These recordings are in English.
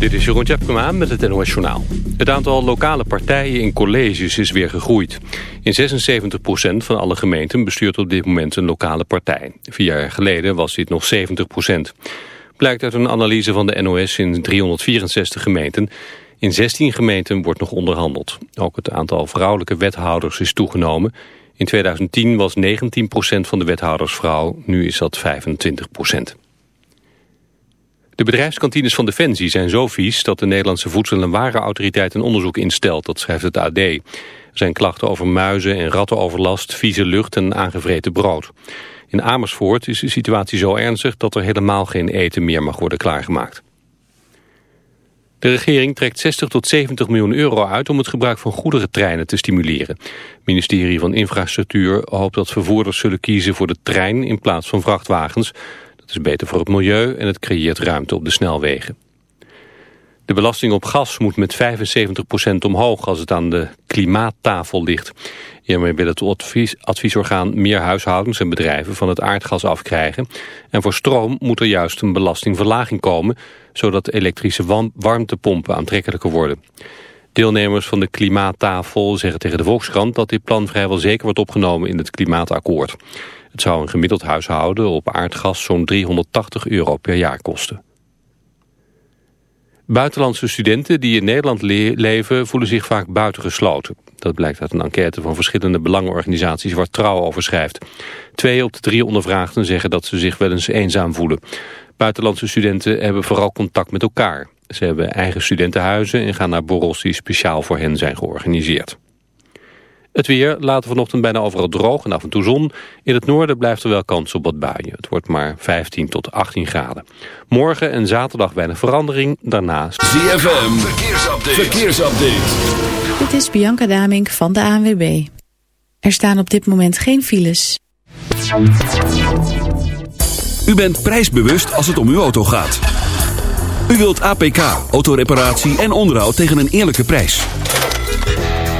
Dit is Jeroen Tjepkema met het NOS Journaal. Het aantal lokale partijen in colleges is weer gegroeid. In 76% van alle gemeenten bestuurt op dit moment een lokale partij. Vier jaar geleden was dit nog 70%. Blijkt uit een analyse van de NOS in 364 gemeenten. In 16 gemeenten wordt nog onderhandeld. Ook het aantal vrouwelijke wethouders is toegenomen. In 2010 was 19% van de wethouders vrouw, nu is dat 25%. De bedrijfskantines van Defensie zijn zo vies dat de Nederlandse Voedsel- en Warenautoriteit een onderzoek instelt, dat schrijft het AD. Er zijn klachten over muizen en rattenoverlast, vieze lucht en aangevreten brood. In Amersfoort is de situatie zo ernstig dat er helemaal geen eten meer mag worden klaargemaakt. De regering trekt 60 tot 70 miljoen euro uit om het gebruik van goederentreinen te stimuleren. Het ministerie van Infrastructuur hoopt dat vervoerders zullen kiezen voor de trein in plaats van vrachtwagens. Het is beter voor het milieu en het creëert ruimte op de snelwegen. De belasting op gas moet met 75% omhoog als het aan de klimaattafel ligt. Hiermee wil het advies, adviesorgaan meer huishoudens en bedrijven van het aardgas afkrijgen. En voor stroom moet er juist een belastingverlaging komen, zodat elektrische warmtepompen aantrekkelijker worden. Deelnemers van de klimaattafel zeggen tegen de Volkskrant dat dit plan vrijwel zeker wordt opgenomen in het klimaatakkoord. Het zou een gemiddeld huishouden op aardgas zo'n 380 euro per jaar kosten. Buitenlandse studenten die in Nederland leven voelen zich vaak buitengesloten. Dat blijkt uit een enquête van verschillende belangenorganisaties waar Trouw over schrijft. Twee op de drie ondervraagden zeggen dat ze zich wel eens eenzaam voelen. Buitenlandse studenten hebben vooral contact met elkaar. Ze hebben eigen studentenhuizen en gaan naar borrels die speciaal voor hen zijn georganiseerd. Het weer laten vanochtend bijna overal droog en af en toe zon. In het noorden blijft er wel kans op wat buien. Het wordt maar 15 tot 18 graden. Morgen en zaterdag weinig verandering. Daarnaast... ZFM, verkeersupdate. verkeersupdate. Dit is Bianca Damink van de ANWB. Er staan op dit moment geen files. U bent prijsbewust als het om uw auto gaat. U wilt APK, autoreparatie en onderhoud tegen een eerlijke prijs.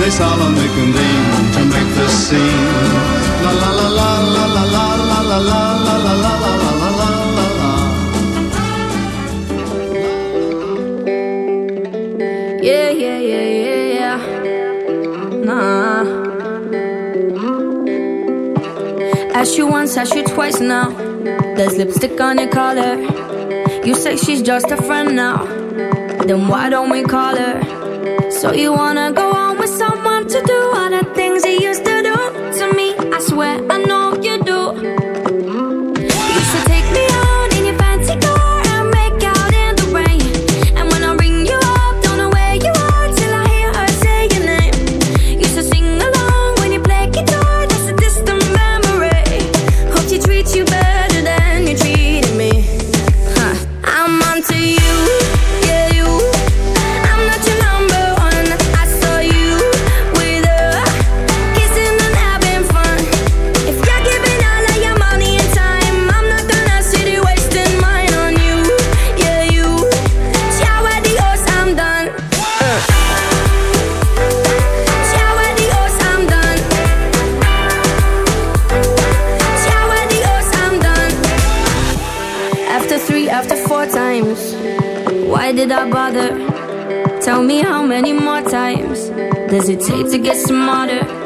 They solemnly convene to make the scene. La la la la la la la la la la la la la la. Yeah, yeah, yeah, yeah, yeah. Nah. Ask you once, ask you twice now. There's lipstick on your collar. You say she's just a friend now. Then why don't we call her? So you wanna go to get smarter.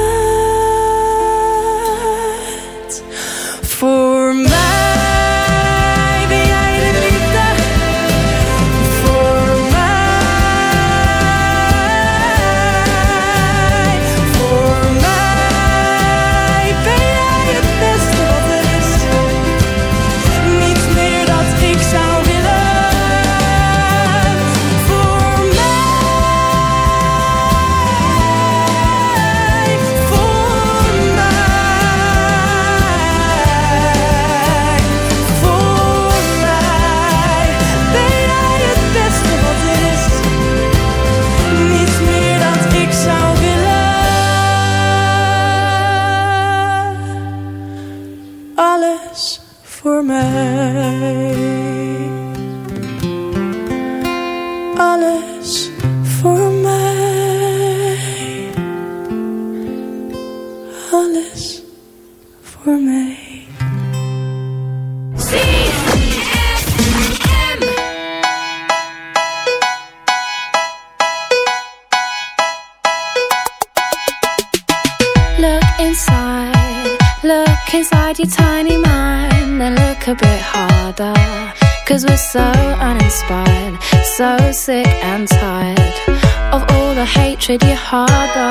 treat you harder.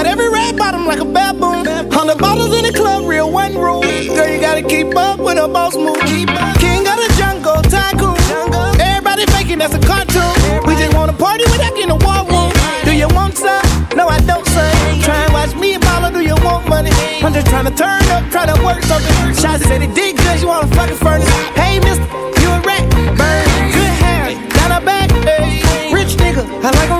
Got every red bottom like a baboon. Hundred bottles in the club, real one room. Girl, you gotta keep up with a boss move. King of the jungle, tycoon. Everybody faking, that's a cartoon. We just wanna party without getting a war room. Do you want some? No, I don't, son. Try and watch me and Bala, do you want money? I'm just trying to turn up, try to work something. Shots said he did good, you wanna fucking furnace. Hey, mister, you a rat. Burn, good hair, got a back, hey. Rich nigga, I like a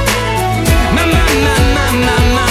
My, my, my, my,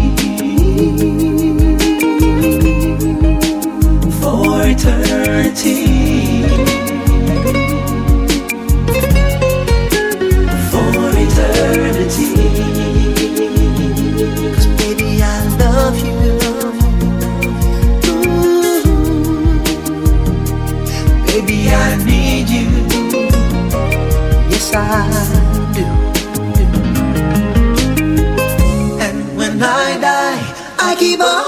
Eternity. For eternity. 'Cause baby, I love you. Baby, I need you. Yes, I do. And when I die, I keep on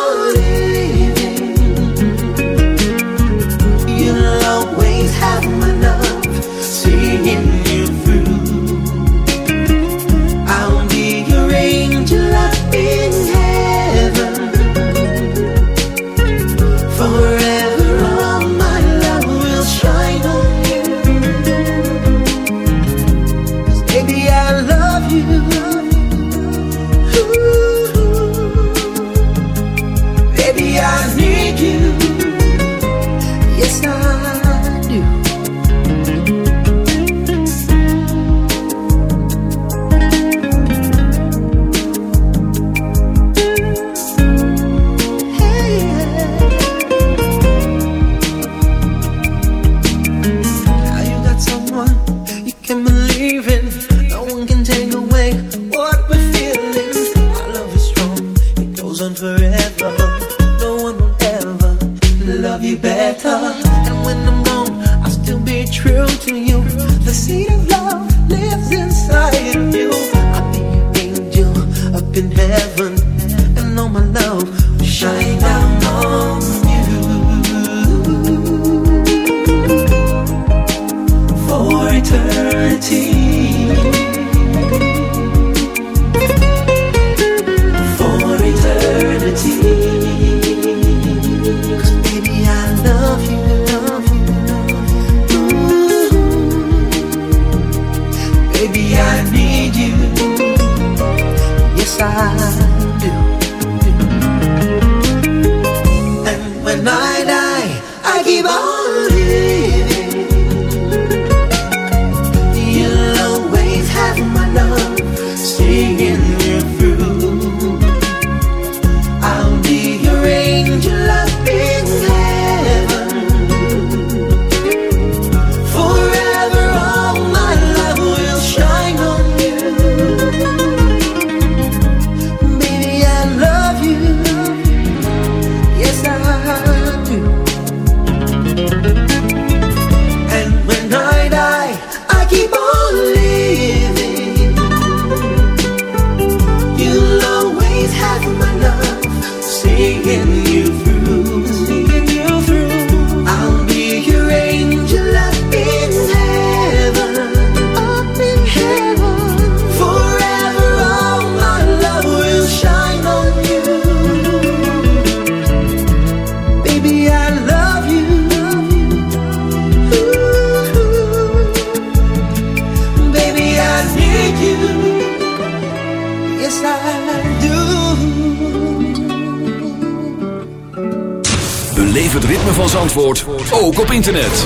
het ritme van Zandvoort ook op internet.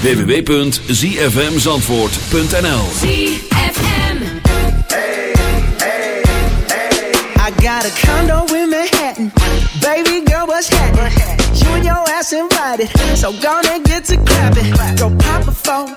www.zfmzandvoort.nl I got a condo in Manhattan. Baby girl, what's happening? You and your ass invited. So gonna get to clapping. Go pop a phone.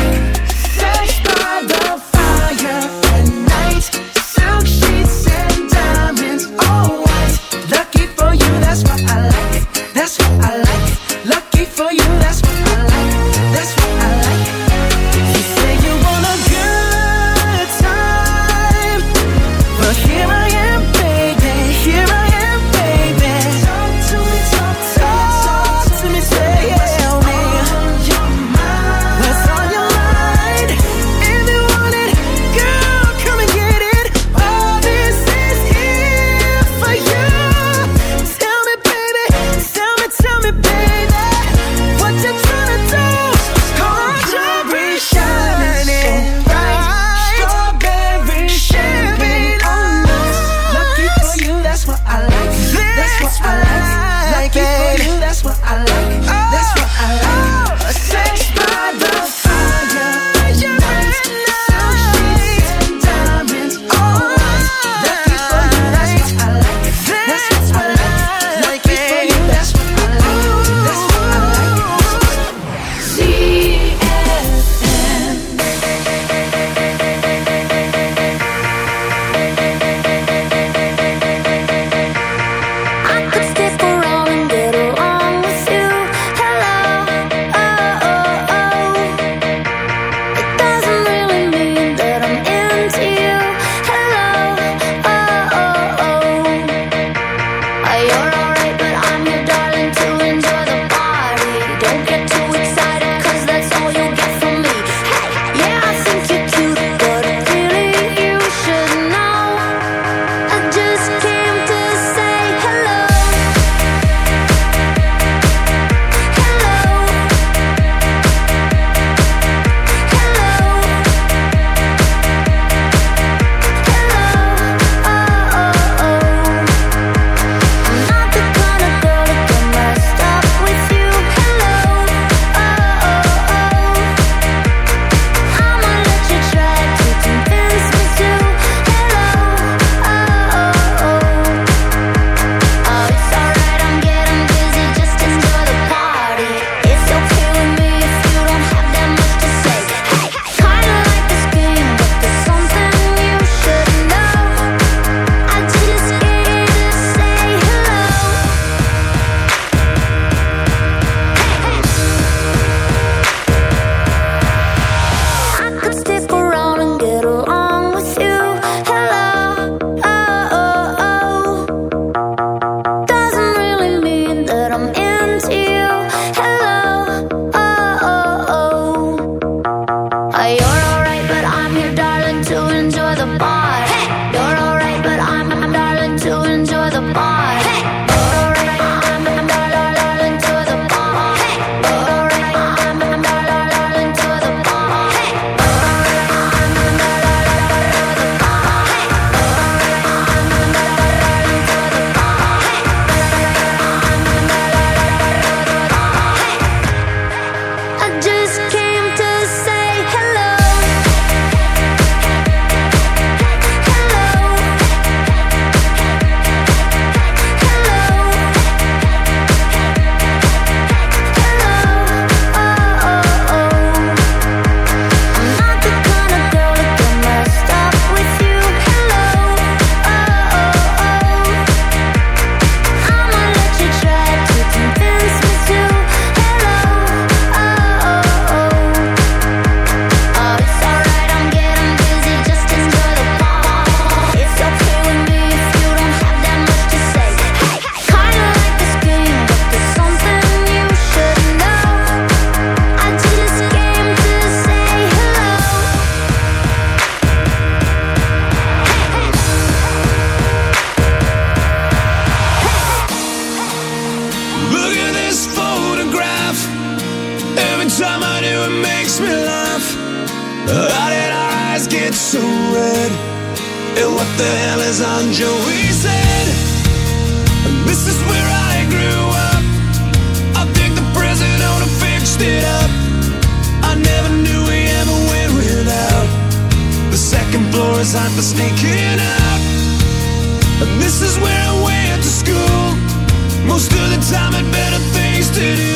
time and better things to do.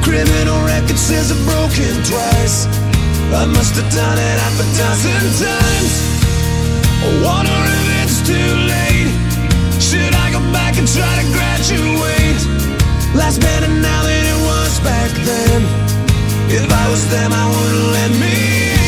Criminal record says I've broken twice. I must have done it half a dozen times. I wonder if it's too late. Should I go back and try to graduate? Last better now than it was back then. If I was them, I wouldn't let me.